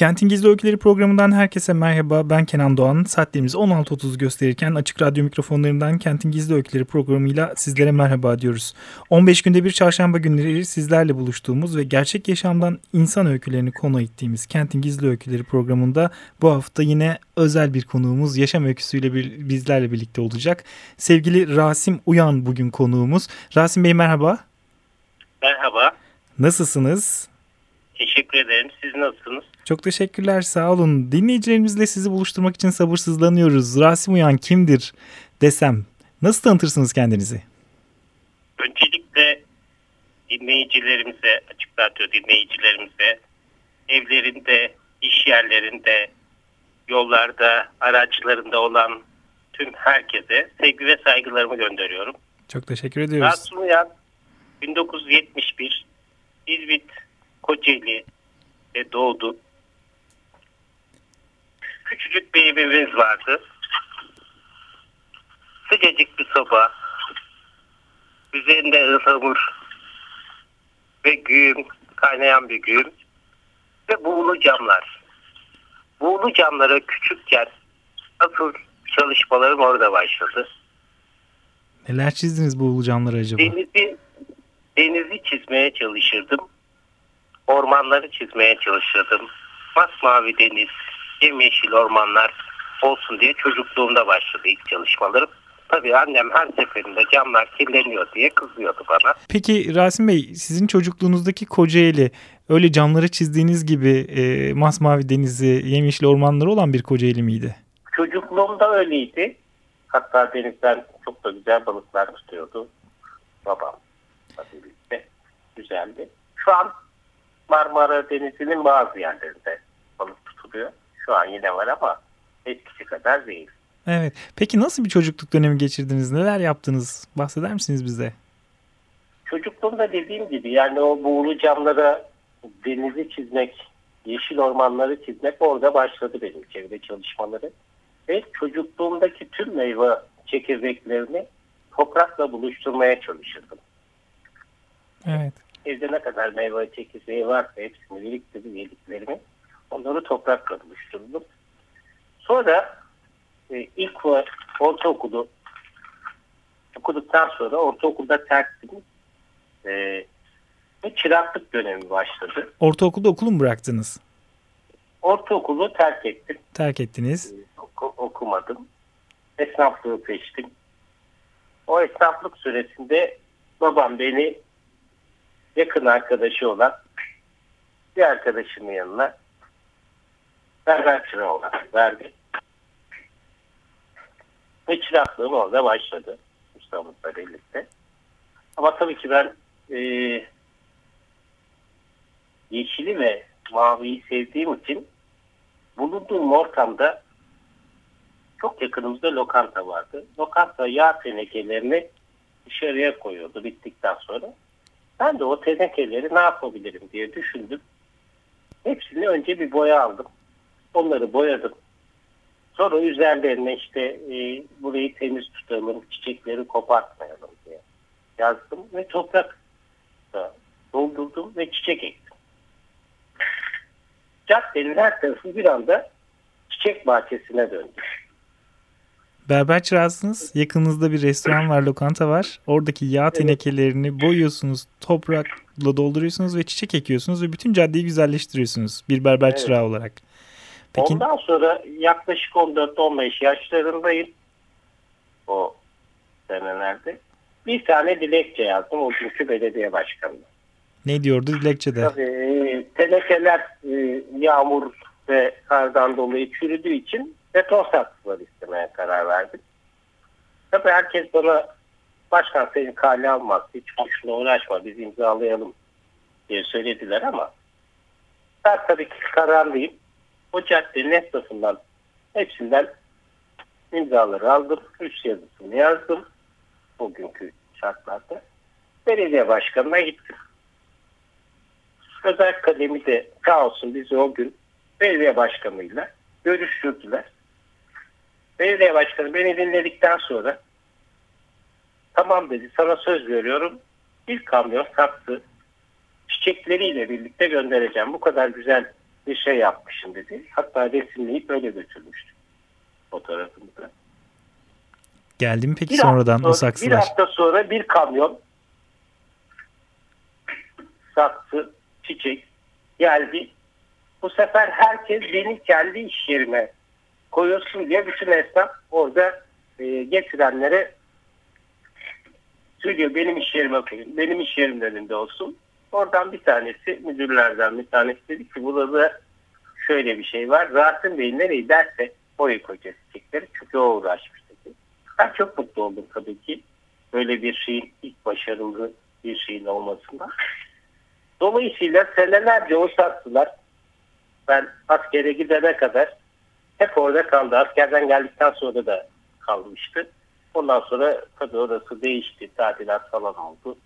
Kentin Gizli Öyküleri programından herkese merhaba. Ben Kenan Doğan. Saatlerimiz 16.30 gösterirken Açık Radyo mikrofonlarından Kentin Gizli Öyküleri programıyla sizlere merhaba diyoruz. 15 günde bir çarşamba günleri sizlerle buluştuğumuz ve gerçek yaşamdan insan öykülerini konu ettiğimiz Kentin Gizli Öyküleri programında bu hafta yine özel bir konuğumuz yaşam öyküsüyle bir, bizlerle birlikte olacak. Sevgili Rasim Uyan bugün konuğumuz. Rasim Bey merhaba. Merhaba. Nasılsınız? Teşekkür ederim. Siz nasılsınız? Çok teşekkürler sağ olun. Dinleyicilerimizle sizi buluşturmak için sabırsızlanıyoruz. Rasim Uyan kimdir desem nasıl tanıtırsınız kendinizi? Öncelikle dinleyicilerimize, Açık Radyo dinleyicilerimize evlerinde, iş yerlerinde, yollarda, araçlarında olan tüm herkese sevgi ve saygılarımı gönderiyorum. Çok teşekkür ediyoruz. Rasim Uyan 1971 İzmit Kocaeli'de doğdu. Küçücük bir evimiz vardı. Sıcacık bir soba. Üzerinde ıhlamur ve güğüm, kaynayan bir güğüm ve buğulu camlar. Buğulu camlara küçükken asıl çalışmalarım orada başladı. Neler çizdiniz bu ulucanları acaba? Denizi, denizi çizmeye çalışırdım. Ormanları çizmeye çalışırdım. Masmavi deniz, yemyeşil ormanlar olsun diye çocukluğumda başladı ilk çalışmalarım. Tabii annem her seferinde camlar kirleniyor diye kızıyordu bana. Peki Rasim Bey sizin çocukluğunuzdaki Kocaeli öyle camları çizdiğiniz gibi e, masmavi denizi, yemyeşil ormanları olan bir Kocaeli miydi? Çocukluğumda öyleydi. Hatta denizden çok da güzel balıklar tutuyordu. Babam tabii birlikte. Güzeldi. Şu an Marmara Denizi'nin bazı yerlerinde balık tutuluyor. Şu an yine var ama eskisi kadar değil. Evet. Peki nasıl bir çocukluk dönemi geçirdiniz? Neler yaptınız? Bahseder misiniz bize? Çocukluğumda dediğim gibi yani o buğulu camlara denizi çizmek, yeşil ormanları çizmek orada başladı benim çevre çalışmaları. Ve çocukluğumdaki tüm meyve çekirdeklerini toprakla buluşturmaya çalışırdım. Evet. Evde ne kadar meyve çekirdeği varsa hepsini biriktirdim yediklerimi. Onları toprakla buluşturdum. Sonra e, ilk ve ortaokulu okuduktan sonra ortaokulda terktim. E, ve çıraklık dönemi başladı. Ortaokulda okulu mu bıraktınız? Ortaokulu terk ettim. Terk ettiniz. E, oku, okumadım. Esnaflığı seçtim. O esnaflık süresinde babam beni yakın arkadaşı olan bir arkadaşımın yanına berber çırağı olarak verdi. Ve çıraklığım orada başladı. Ustamızla birlikte. Ama tabii ki ben e, yeşili ve maviyi sevdiğim için bulunduğum ortamda çok yakınımızda lokanta vardı. Lokanta yağ tenekelerini dışarıya koyuyordu bittikten sonra. Ben de o tenekeleri ne yapabilirim diye düşündüm. Hepsini önce bir boya aldım. Onları boyadım. Sonra üzerlerine işte e, burayı temiz tutalım, çiçekleri kopartmayalım diye yazdım ve toprak da doldurdum ve çiçek ektim. Caddenin her tarafı bir anda çiçek bahçesine döndü. Berber çırağısınız. Yakınızda bir restoran var, lokanta var. Oradaki yağ tenekelerini boyuyorsunuz, toprakla dolduruyorsunuz ve çiçek ekiyorsunuz ve bütün caddeyi güzelleştiriyorsunuz bir berber Evet. çırağı olarak. Peki Ondan sonra yaklaşık 14-15 yaşlarındayım. O senelerde. Bir tane dilekçe yazdım o günkü belediye başkanına. ne diyordu dilekçede? Tabii e, tenekeler e, yağmur ve kardan dolayı çürüdüğü için beton saksılar istemeye karar verdim. Tabii herkes bana başkan seni kale almaz, hiç boşuna uğraşma biz imzalayalım diye söylediler ama Ben tabii ki kararlıyım. O caddenin esnafından hepsinden imzaları aldım. Üst yazısını yazdım. Bugünkü şartlarda. Belediye başkanına gittim. Özel kalemi de sağ olsun bizi o gün belediye başkanıyla görüştürdüler. Belediye başkanı beni dinledikten sonra tamam dedi sana söz veriyorum bir kamyon saksı çiçekleriyle birlikte göndereceğim. Bu kadar güzel bir şey yapmışım dedi. Hatta resimleyip öyle götürmüştü fotoğrafımızı. Geldi mi peki Bir sonradan hafta, o saksılar? Bir hafta sonra bir kamyon saksı, çiçek geldi. Bu sefer herkes benim kendi iş yerime koyuyorsun diye bütün esnaf orada e, getirenlere söylüyor benim iş yerime koyun. Benim iş yerimin önünde olsun. Oradan bir tanesi müdürlerden bir tanesi dedi ki burada şöyle bir şey var. Rasim Bey nereyi derse oraya koyacağız çiçekleri. Çünkü o uğraşmış dedi. Ben çok mutlu oldum tabii ki. Böyle bir şeyin ilk başarılı bir şeyin olmasından. Dolayısıyla senelerce o sattılar. Ben askere gidene kadar hep orada kaldı. Askerden geldikten sonra da kalmıştı. Ondan sonra tabii orası değişti. Tadilat falan oldu.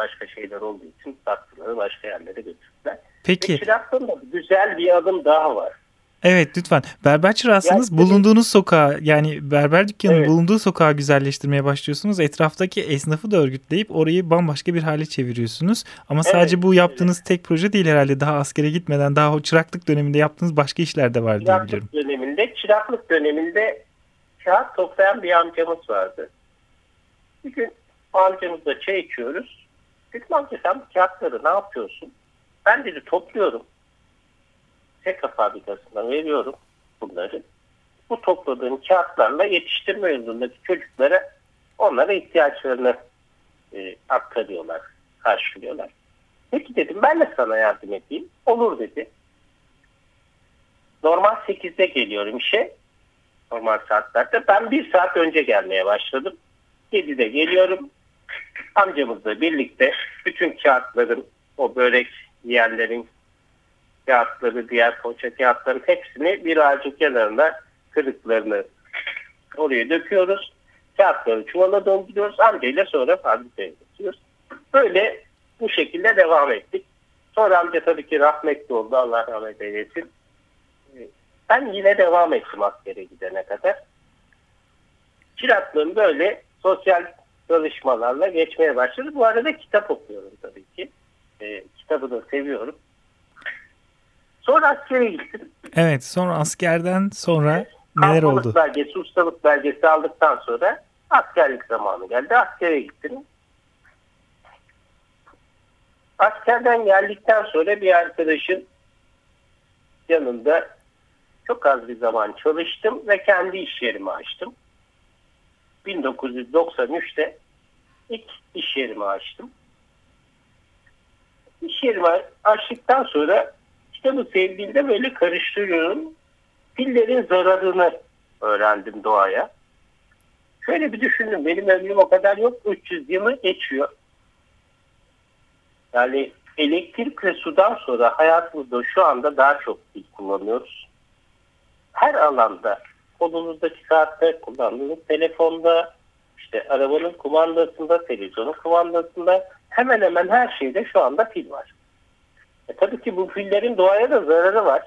Başka şeyler olduğu için sattıları başka yerlere götürdüler. Peki. Ve Çıraklı'nda güzel bir adım daha var. Evet lütfen. Berber çırağısınız. Yani- bulunduğunuz sokağı yani berber dükkanının Evet. bulunduğu sokağı güzelleştirmeye başlıyorsunuz. Etraftaki esnafı da örgütleyip orayı bambaşka bir hale çeviriyorsunuz. Ama sadece bu yaptığınız tek proje değil herhalde. Daha askere gitmeden daha o çıraklık döneminde yaptığınız başka işler de var diye biliyorum. Çıraklık döneminde, çıraklık döneminde kağıt toplayan bir amcamız vardı. Bir gün amcamızla çay içiyoruz. Dedim amca sen bu kağıtları ne yapıyorsun? Ben dedi topluyorum. Seka fabrikasından veriyorum bunları. Bu topladığım kağıtlarla yetiştirme yolundaki çocuklara onlara ihtiyaçlarını e, aktarıyorlar, karşılıyorlar. Peki dedim ben de sana yardım edeyim. Olur dedi. Normal 8'de geliyorum işe. Normal saatlerde. Ben bir saat önce gelmeye başladım. 7'de geliyorum. Amcamızla birlikte bütün kağıtların, o börek yiyenlerin kağıtları, diğer poğaça kağıtların hepsini bir ağacın kenarına kırıklarını oraya döküyoruz. Kağıtları çuvala dolduruyoruz. Amcayla sonra fabrikaya götürüyoruz. Böyle bu şekilde devam ettik. Sonra amca tabii ki rahmetli oldu. Allah rahmet eylesin. Ben yine devam ettim askere gidene kadar. Çıraklığım böyle sosyal çalışmalarla geçmeye başladı. Bu arada kitap okuyorum tabii ki. E, kitabı da seviyorum. Sonra askere gittim. Evet sonra askerden sonra neler Kalfalık oldu? belgesi, ustalık belgesi aldıktan sonra askerlik zamanı geldi. Askere gittim. Askerden geldikten sonra bir arkadaşın yanında çok az bir zaman çalıştım ve kendi iş yerimi açtım. 1993'te ilk iş yerimi açtım. İş yerimi açtıktan sonra kitabı sevdiğimde böyle karıştırıyorum. Pillerin zararını öğrendim doğaya. Şöyle bir düşündüm. Benim ömrüm o kadar yok. 300 yılı geçiyor. Yani elektrik ve sudan sonra hayatımızda şu anda daha çok pil kullanıyoruz. Her alanda kolunuzdaki saatte kullandığınız telefonda, işte arabanın kumandasında, televizyonun kumandasında hemen hemen her şeyde şu anda pil var. E tabii ki bu pillerin doğaya da zararı var.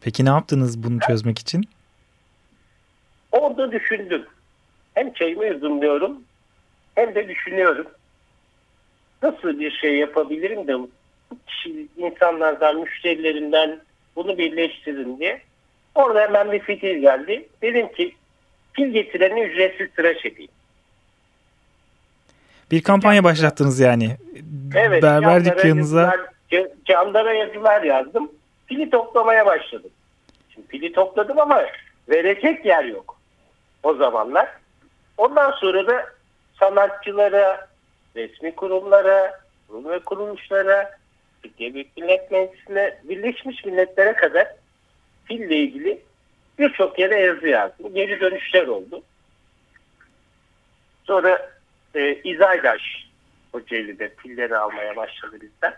Peki ne yaptınız bunu çözmek için? Orada düşündüm. Hem çayımı yudumluyorum hem de düşünüyorum. Nasıl bir şey yapabilirim de bu kişi, insanlardan, müşterilerimden bunu birleştirin diye. Orada hemen bir fikir geldi. Dedim ki pil getireni ücretsiz tıraş edeyim. Bir kampanya başlattınız yani. Evet, Berber dükkanınıza yazılar- ca- camlara yazılar yazdım. Pili toplamaya başladım. Şimdi pili topladım ama verecek yer yok o zamanlar. Ondan sonra da sanatçılara, resmi kurumlara, kurum ve kuruluşlara, Türkiye Büyük Millet Meclisi'ne, Birleşmiş Milletler'e kadar pille ilgili birçok yere yazı yazdım. Geri dönüşler oldu. Sonra e, İzaydaş Kocaeli'de pilleri almaya başladı bizden.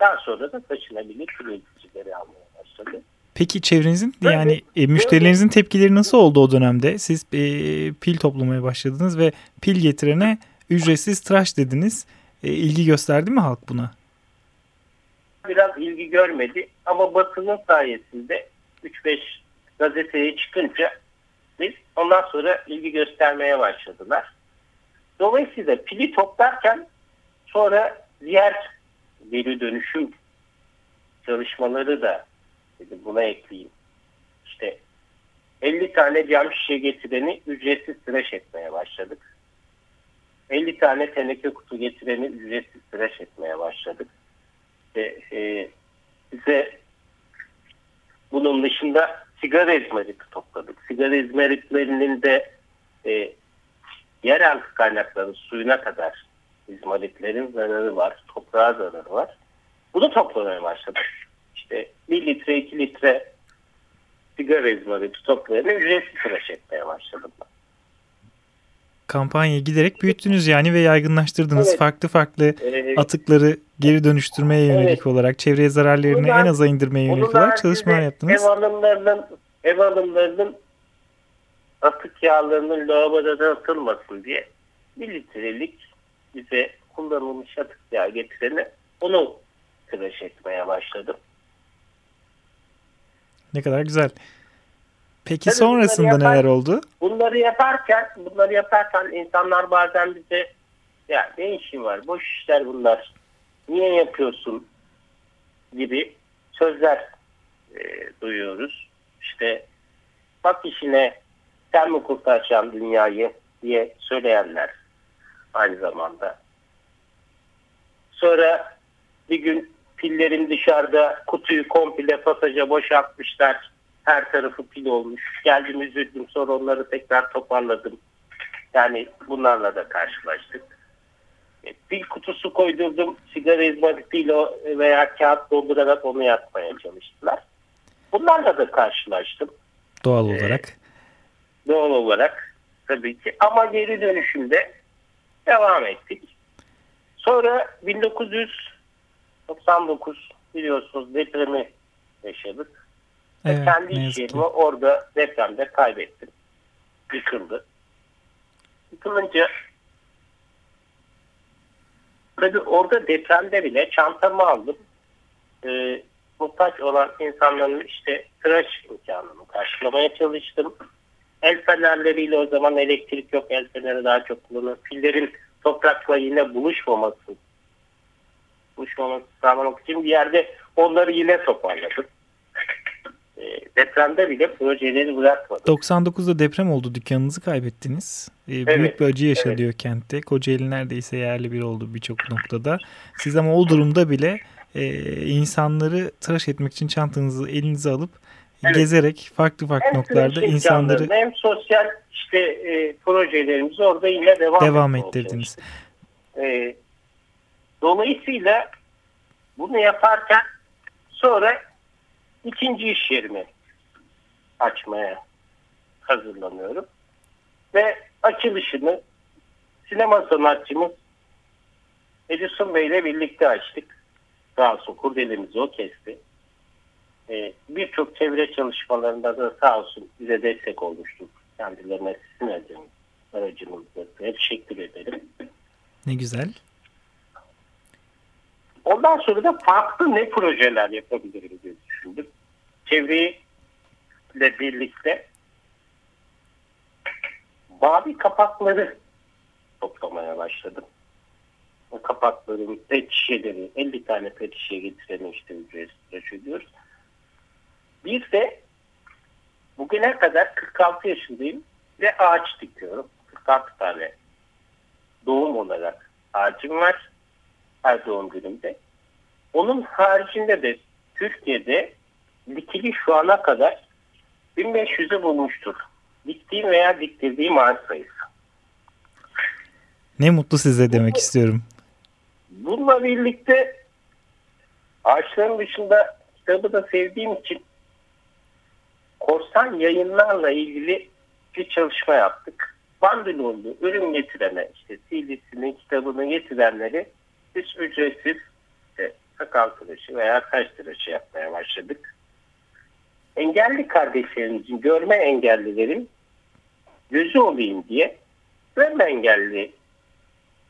Daha sonra da taşınabilir pil üreticileri almaya başladı. Peki çevrenizin Böyle- yani e, müşterilerinizin tepkileri nasıl oldu o dönemde? Siz e, pil toplamaya başladınız ve pil getirene ücretsiz tıraş dediniz. E, ilgi gösterdi mi halk buna? Biraz ilgi görmedi ama basının sayesinde 3-5 gazeteye çıkınca biz ondan sonra ilgi göstermeye başladılar. Dolayısıyla pili toplarken sonra diğer geri dönüşüm çalışmaları da dedim buna ekleyeyim. İşte 50 tane cam şişe getireni ücretsiz tıraş etmeye başladık. 50 tane teneke kutu getireni ücretsiz tıraş etmeye başladık. Ve, e, bize bunun dışında sigara izmariti topladık. Sigara izmaritlerinin de e, yerel kaynakların suyuna kadar izmaritlerin zararı var, toprağa zararı var. Bunu toplamaya başladık. İşte 1 litre, 2 litre sigara izmariti toplayanı ücretsiz tıraş etmeye başladım. Kampanyayı giderek büyüttünüz yani ve yaygınlaştırdınız. Evet. Farklı farklı Ee, atıkları geri dönüştürmeye yönelik Evet. olarak, çevreye zararlarını en aza indirmeye yönelik olarak çalışmalar yaptınız. Ev hanımlarının, ev hanımlarının atık yağlarının lavaboda atılmasın diye bir litrelik bize kullanılmış atık yağ getireni onu tıraş etmeye başladım. Ne kadar güzel. Peki Tabii sonrasında bunları yapar- neler oldu? Bunları yaparken, bunları yaparken insanlar bazen bize ya ne işin var, boş işler bunlar, niye yapıyorsun gibi sözler e, duyuyoruz. İşte bak işine sen mi kurtaracaksın dünyayı diye söyleyenler aynı zamanda. Sonra bir gün pillerin dışarıda kutuyu komple pasaja boşaltmışlar. Her tarafı pil olmuş. Geldim üzüldüm sonra onları tekrar toparladım. Yani bunlarla da karşılaştık. E, Pil kutusu koydurdum. Sigara izmaritiyle veya kağıt doldurarak onu yakmaya çalıştılar. Bunlarla da karşılaştım Doğal olarak. doğal olarak tabii ki. Ama geri dönüşümde devam ettik. Sonra 1999 biliyorsunuz depremi yaşadık. Ve Evet, kendi iş yerimi orada depremde kaybettim. Yıkıldı. Yıkılınca tabii orada depremde bile çantamı aldım. Ee, muhtaç olan insanların işte tıraş imkanını karşılamaya çalıştım. El fenerleriyle o zaman elektrik yok. El feneri daha çok kullanılır. Pillerin toprakla yine buluşmaması buluşmaması sağlamak için bir yerde onları yine toparladım. E, depremde bile projeleri bırakmadım. 99'da deprem oldu. Dükkanınızı kaybettiniz. Ee, büyük Evet, bir acı yaşanıyor evet. kentte. Kocaeli neredeyse yerli bir oldu birçok noktada. Siz ama o durumda bile e, insanları tıraş etmek için çantanızı elinize alıp Evet. gezerek farklı farklı Hem noktalarda insanları hem sosyal işte e, projelerimizi orada yine devam, devam ettirdiniz. E, dolayısıyla bunu yaparken sonra ikinci iş yerimi açmaya hazırlanıyorum. Ve açılışını sinema sanatçımız Edison Bey ile birlikte açtık. Sağ olsun kurdelemizi o kesti. Ee, Birçok çevre çalışmalarında da sağ olsun bize destek olmuştur. Kendilerine sizin aracınız, aracınızda teşekkür ederim. Ne güzel. Ondan sonra da farklı ne projeler yapabilirim diye düşündüm. Çevreyle birlikte mavi kapakları toplamaya başladım. O kapakların pet şişeleri, 50 tane pet şişe getireni işte ücretsiz ödüyoruz. Bir de bugüne kadar 46 yaşındayım ve ağaç dikiyorum. 46 tane doğum olarak ağacım var her doğum günümde. Onun haricinde de Türkiye'de dikili şu ana kadar 1500'ü bulmuştur. Diktiğim veya diktirdiğim ağaç sayısı. Ne mutlu size demek istiyorum. Bununla birlikte ağaçların dışında kitabı da sevdiğim için korsan yayınlarla ilgili bir çalışma yaptık. Bandolonlu ürün getirene, işte CD'sini, kitabını getirenleri biz ücretsiz sakal tıraşı veya saç tıraşı yapmaya başladık. Engelli kardeşlerimizin, görme engellilerin gözü olayım diye görme engelli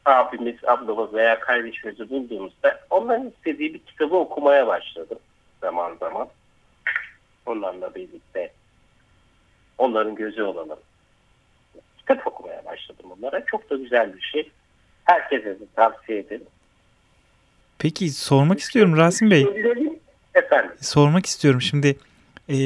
abimiz, ablamız veya kardeşimizi bulduğumuzda onların istediği bir kitabı okumaya başladım zaman zaman. Onlarla birlikte onların gözü olalım. Kitap okumaya başladım onlara. Çok da güzel bir şey. Herkese de tavsiye ederim. Peki sormak istiyorum Rasim Bey. Efendim. Sormak istiyorum şimdi e,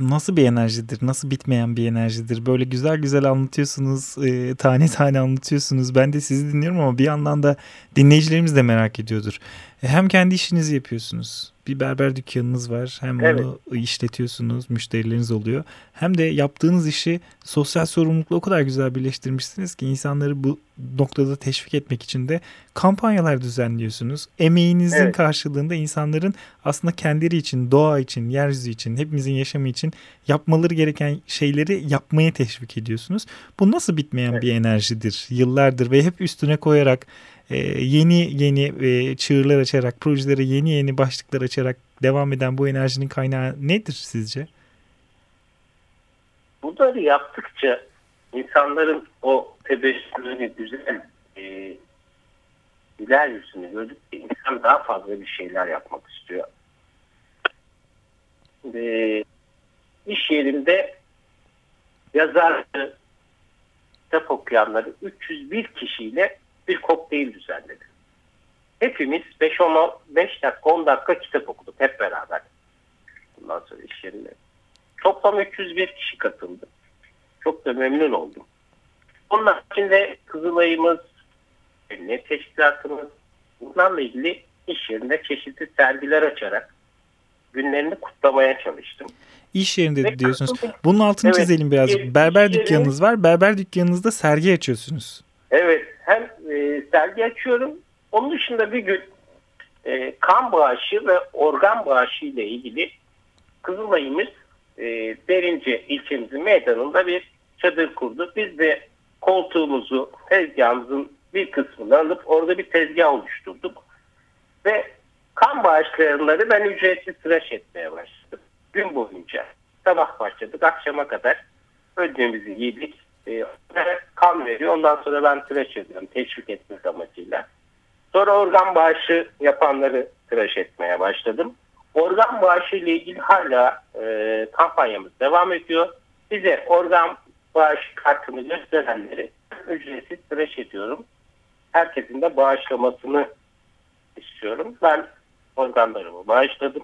nasıl bir enerjidir? Nasıl bitmeyen bir enerjidir? Böyle güzel güzel anlatıyorsunuz, e, tane tane anlatıyorsunuz. Ben de sizi dinliyorum ama bir yandan da dinleyicilerimiz de merak ediyordur. E, hem kendi işinizi yapıyorsunuz. Bir berber dükkanınız var. Hem evet. onu işletiyorsunuz, müşterileriniz oluyor. Hem de yaptığınız işi sosyal sorumlulukla o kadar güzel birleştirmişsiniz ki insanları bu noktada teşvik etmek için de kampanyalar düzenliyorsunuz. Emeğinizin evet. karşılığında insanların aslında kendileri için, doğa için, yeryüzü için, hepimizin yaşamı için yapmaları gereken şeyleri yapmaya teşvik ediyorsunuz. Bu nasıl bitmeyen evet. bir enerjidir? Yıllardır ve hep üstüne koyarak e, yeni yeni e, çığırlar açarak, projelere yeni yeni başlıklar açarak devam eden bu enerjinin kaynağı nedir sizce? Bunları yaptıkça insanların o tebessümünü, güzel e, güler yüzünü gördükçe insan daha fazla bir şeyler yapmak istiyor. E, iş yerinde yazarları, kitap okuyanları 301 kişiyle bir kokteyl düzenledi. Hepimiz 5-10 5 dakika 10 dakika kitap okuduk hep beraber. Bundan sonra iş yerinde. Toplam 301 kişi katıldı. Çok da memnun oldum. Onun içinde Kızılay'ımız, Emniyet Teşkilatımız bunlarla ilgili iş yerinde çeşitli sergiler açarak günlerini kutlamaya çalıştım. İş yerinde Ve diyorsunuz. Bunun altını evet, çizelim birazcık. Berber dükkanınız var. Berber dükkanınızda sergi açıyorsunuz. Evet. Sergi açıyorum. Onun dışında bir gün e, kan bağışı ve organ bağışı ile ilgili Kızılay'ımız e, Derince ilçemizin meydanında bir çadır kurdu. Biz de koltuğumuzu, tezgahımızın bir kısmını alıp orada bir tezgah oluşturduk. Ve kan bağışlayanları ben ücretli tıraş etmeye başladım. Gün boyunca. Sabah başladık, akşama kadar ödümümüzü yedik. E, kan veriyor. Ondan sonra ben tıraş ediyorum teşvik etmek amacıyla. Sonra organ bağışı yapanları tıraş etmeye başladım. Organ bağışı ile ilgili hala e, kampanyamız devam ediyor. Bize organ bağış kartını gösterenleri ücretsiz tıraş ediyorum. Herkesin de bağışlamasını istiyorum. Ben organlarımı bağışladım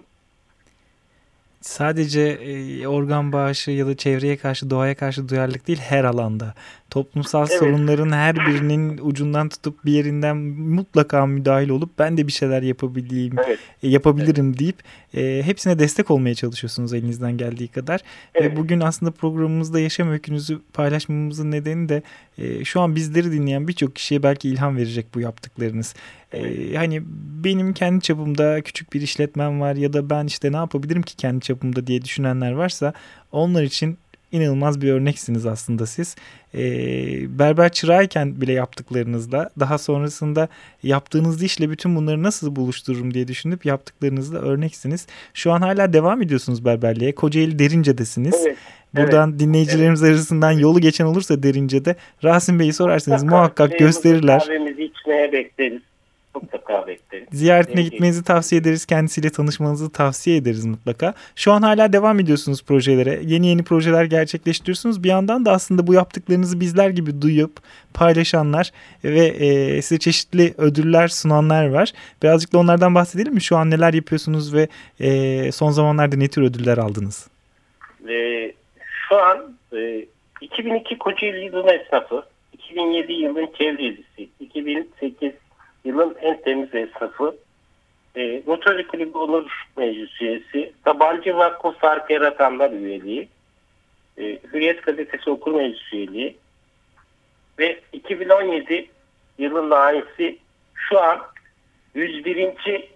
sadece organ bağışı ya da çevreye karşı doğaya karşı duyarlılık değil her alanda. Toplumsal evet. sorunların her birinin ucundan tutup bir yerinden mutlaka müdahil olup ben de bir şeyler yapabileyim, evet. e, yapabilirim evet. deyip e, hepsine destek olmaya çalışıyorsunuz elinizden geldiği kadar. Evet. Ve bugün aslında programımızda yaşam öykünüzü paylaşmamızın nedeni de e, şu an bizleri dinleyen birçok kişiye belki ilham verecek bu yaptıklarınız. Ee, hani benim kendi çapımda küçük bir işletmem var ya da ben işte ne yapabilirim ki kendi çapımda diye düşünenler varsa onlar için inanılmaz bir örneksiniz aslında siz. E, berber çırağıyken bile yaptıklarınızla daha sonrasında yaptığınız işle bütün bunları nasıl buluştururum diye düşünüp yaptıklarınızla örneksiniz. Şu an hala devam ediyorsunuz berberliğe. Kocaeli Derince'desiniz. Evet. Buradan evet. dinleyicilerimiz evet. arasından yolu geçen olursa Derince'de Rasim Bey'i sorarsanız muhakkak gösterirler. Kahvemizi içmeye bekleriz mutlaka bekleriz. Ziyaretine gitmenizi tavsiye ederiz. Kendisiyle tanışmanızı tavsiye ederiz mutlaka. Şu an hala devam ediyorsunuz projelere. Yeni yeni projeler gerçekleştiriyorsunuz. Bir yandan da aslında bu yaptıklarınızı bizler gibi duyup paylaşanlar ve e, size çeşitli ödüller sunanlar var. Birazcık da onlardan bahsedelim mi? Şu an neler yapıyorsunuz ve e, son zamanlarda ne tür ödüller aldınız? E, şu an e, 2002 Kocaeli yılın esnafı, 2007 yılın çevrecisi, 2008 yılın en temiz esnafı, e, Motor Kulübü Onur Meclis üyesi, Tabancı Vakfı Fark Yaratanlar üyeliği, e, Hürriyet Gazetesi Okur Meclis üyeliği ve 2017 yılın naisi şu an 101.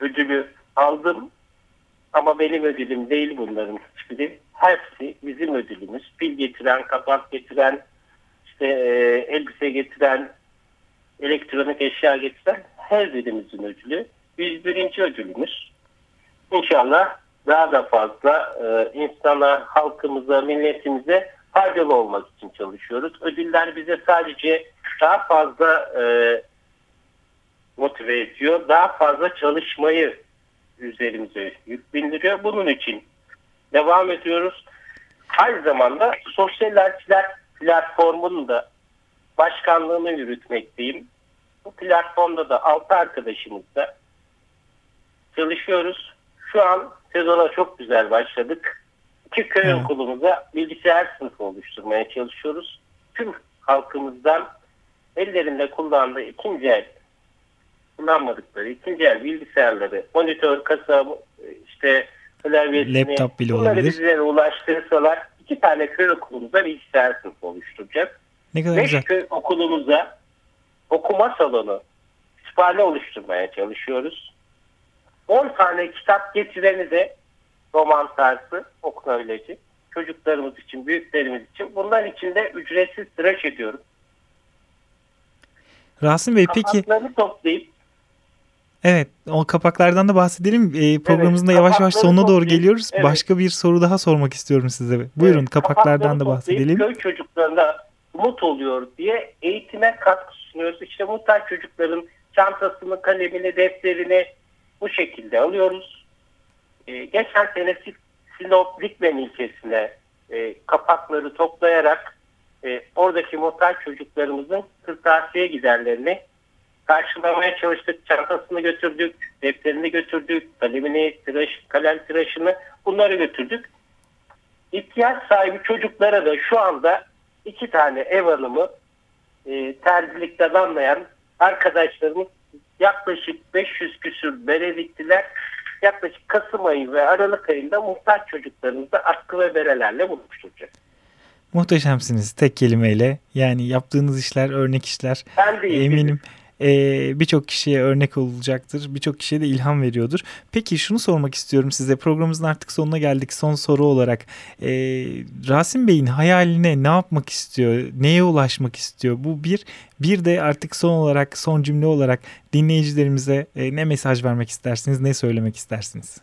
ödülü aldım ama benim ödülüm değil bunların hiçbiri. Hepsi bizim ödülümüz. Pil getiren, kapak getiren, işte e, elbise getiren, elektronik eşya getiren her birimizin ödülü. 101. ödülümüz. İnşallah daha da fazla e, insana, halkımıza, milletimize faydalı olmak için çalışıyoruz. Ödüller bize sadece daha fazla e, motive ediyor. Daha fazla çalışmayı üzerimize yük bindiriyor. Bunun için devam ediyoruz. Aynı zamanda sosyal elçiler platformunun da başkanlığını yürütmekteyim. Bu platformda da 6 arkadaşımızla çalışıyoruz. Şu an sezona çok güzel başladık. İki köy Evet. okulumuza bilgisayar sınıfı oluşturmaya çalışıyoruz. Tüm halkımızdan ellerinde kullandığı ikinci el kullanmadıkları ikinci el bilgisayarları, monitör, kasa, işte klavyesini, Laptop bile bunları olabilir. bizlere ulaştırırsalar iki tane köy okulumuza bilgisayar sınıfı oluşturacağız. Ne kadar Beş güzel. köy okulumuza okuma salonu, kütüphane oluşturmaya çalışıyoruz. 10 tane kitap getireni de roman tarzı okunabilecek. Çocuklarımız için, büyüklerimiz için. Bunların için de ücretsiz tıraş ediyorum. Rasim Bey peki Kapaklarını toplayıp evet o kapaklardan da bahsedelim. Ee, programımızın da yavaş yavaş kapakları sonuna doğru geliyoruz. evet. Başka bir soru daha sormak istiyorum size. Buyurun Evet, kapaklardan da kapakları bahsedelim. Köy çocuklarına umut oluyor diye eğitime katkı sunuyoruz. İşte muhtaç çocukların çantasını, kalemini, defterini bu şekilde alıyoruz. Ee, geçen sene Sinop Dikmen ilçesine e, kapakları toplayarak e, oradaki muhtaç çocuklarımızın kırtasiye giderlerini karşılamaya çalıştık. Çantasını götürdük, defterini götürdük, kalemini, tıraş, kalem tıraşını bunları götürdük. İhtiyaç sahibi çocuklara da şu anda iki tane ev hanımı e, terzilikten anlayan arkadaşlarımız yaklaşık 500 küsür bere diktiler. Yaklaşık Kasım ayı ve Aralık ayında muhtaç çocuklarımızı atkı ve berelerle buluşturacak. Muhteşemsiniz tek kelimeyle. Yani yaptığınız işler örnek işler. Ben de Eminim e, birçok kişiye örnek olacaktır. Birçok kişiye de ilham veriyordur. Peki şunu sormak istiyorum size. Programımızın artık sonuna geldik. Son soru olarak. E, Rasim Bey'in hayaline ne yapmak istiyor? Neye ulaşmak istiyor? Bu bir. Bir de artık son olarak, son cümle olarak dinleyicilerimize e, ne mesaj vermek istersiniz? Ne söylemek istersiniz?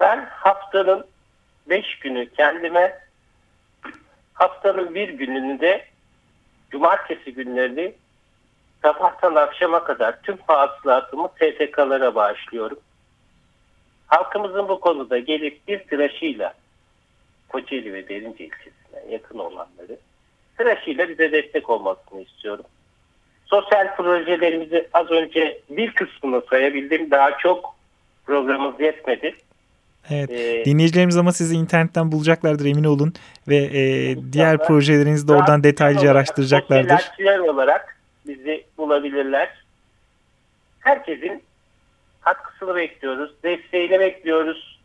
Ben haftanın 5 günü kendime haftanın bir gününü de cumartesi günlerini sabahtan akşama kadar tüm hasılatımı STK'lara bağışlıyorum. Halkımızın bu konuda gelip bir tıraşıyla Kocaeli ve Derince ilçesine yakın olanları tıraşıyla bize destek olmasını istiyorum. Sosyal projelerimizi az önce bir kısmını sayabildim. Daha çok programımız yetmedi. Evet. Ee, Dinleyicilerimiz ama sizi internetten bulacaklardır emin olun. Ve e, diğer projelerinizi de oradan detaylıca olarak, araştıracaklardır. Olarak bizi bulabilirler. Herkesin katkısını bekliyoruz. Desteğini bekliyoruz.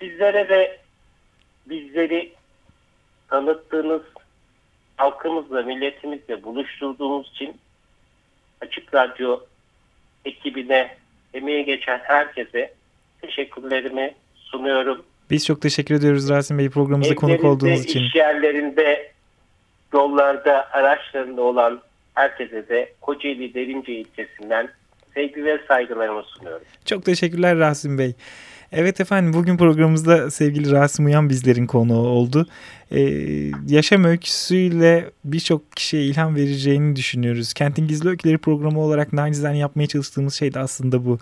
Sizlere de bizleri tanıttığınız halkımızla, milletimizle buluşturduğumuz için Açık Radyo ekibine, emeği geçen herkese teşekkürlerimi sunuyorum. Biz çok teşekkür ediyoruz Rasim Bey programımıza konuk olduğunuz için. iş yerlerinde, yollarda, araçlarında olan herkese de Kocaeli Derince ilçesinden sevgi ve saygılarımı sunuyorum. Çok teşekkürler Rasim Bey. Evet efendim bugün programımızda sevgili Rasim Uyan bizlerin konuğu oldu. Ee, yaşam öyküsüyle birçok kişiye ilham vereceğini düşünüyoruz. Kentin Gizli Öyküleri programı olarak nacizane yapmaya çalıştığımız şey de aslında bu.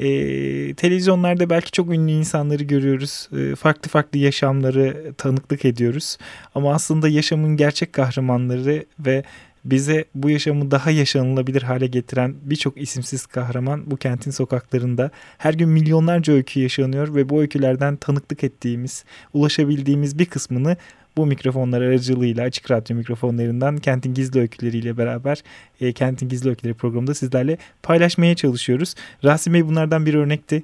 Ee, televizyonlarda belki çok ünlü insanları görüyoruz. Ee, farklı farklı yaşamları tanıklık ediyoruz. Ama aslında yaşamın gerçek kahramanları ve bize bu yaşamı daha yaşanılabilir hale getiren birçok isimsiz kahraman bu kentin sokaklarında. Her gün milyonlarca öykü yaşanıyor ve bu öykülerden tanıklık ettiğimiz, ulaşabildiğimiz bir kısmını bu mikrofonlar aracılığıyla açık radyo mikrofonlarından Kentin Gizli Öyküleriyle beraber e, Kentin Gizli Öyküleri programında sizlerle paylaşmaya çalışıyoruz. Rasim Bey bunlardan bir örnekti.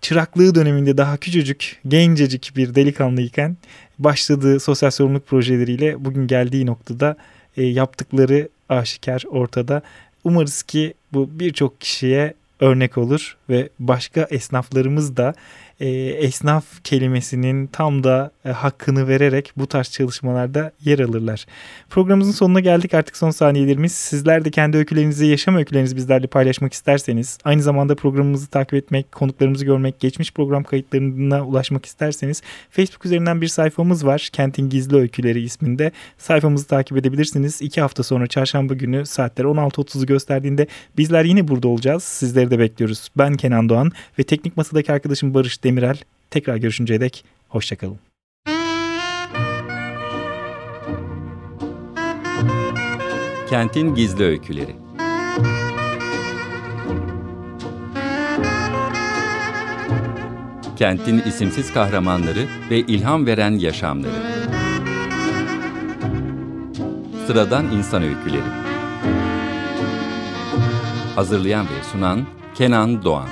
Çıraklığı döneminde daha küçücük, gencecik bir delikanlıyken başladığı sosyal sorumluluk projeleriyle bugün geldiği noktada e, yaptıkları aşikar ortada. Umarız ki bu birçok kişiye örnek olur ve başka esnaflarımız da e, esnaf kelimesinin tam da e, hakkını vererek bu tarz çalışmalarda yer alırlar. Programımızın sonuna geldik artık son saniyelerimiz. Sizler de kendi öykülerinizi, yaşam öykülerinizi bizlerle paylaşmak isterseniz, aynı zamanda programımızı takip etmek, konuklarımızı görmek, geçmiş program kayıtlarına ulaşmak isterseniz Facebook üzerinden bir sayfamız var. Kentin Gizli Öyküleri isminde. Sayfamızı takip edebilirsiniz. İki hafta sonra çarşamba günü saatler 16.30'u gösterdiğinde bizler yine burada olacağız. Sizleri de bekliyoruz. Ben Kenan Doğan ve teknik masadaki arkadaşım Barış Demirel. Tekrar görüşünceye dek hoşçakalın. Kentin Gizli Öyküleri Kentin isimsiz kahramanları ve ilham veren yaşamları Sıradan insan öyküleri Hazırlayan ve sunan Kenan Doğan